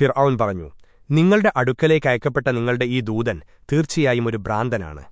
ഫിർഔൻ പറഞ്ഞു നിങ്ങളുടെ അടുക്കലേക്ക് അയക്കപ്പെട്ട നിങ്ങളുടെ ഈ ദൂതൻ തീർച്ചയായും ഒരു ഭ്രാന്തനാണ്.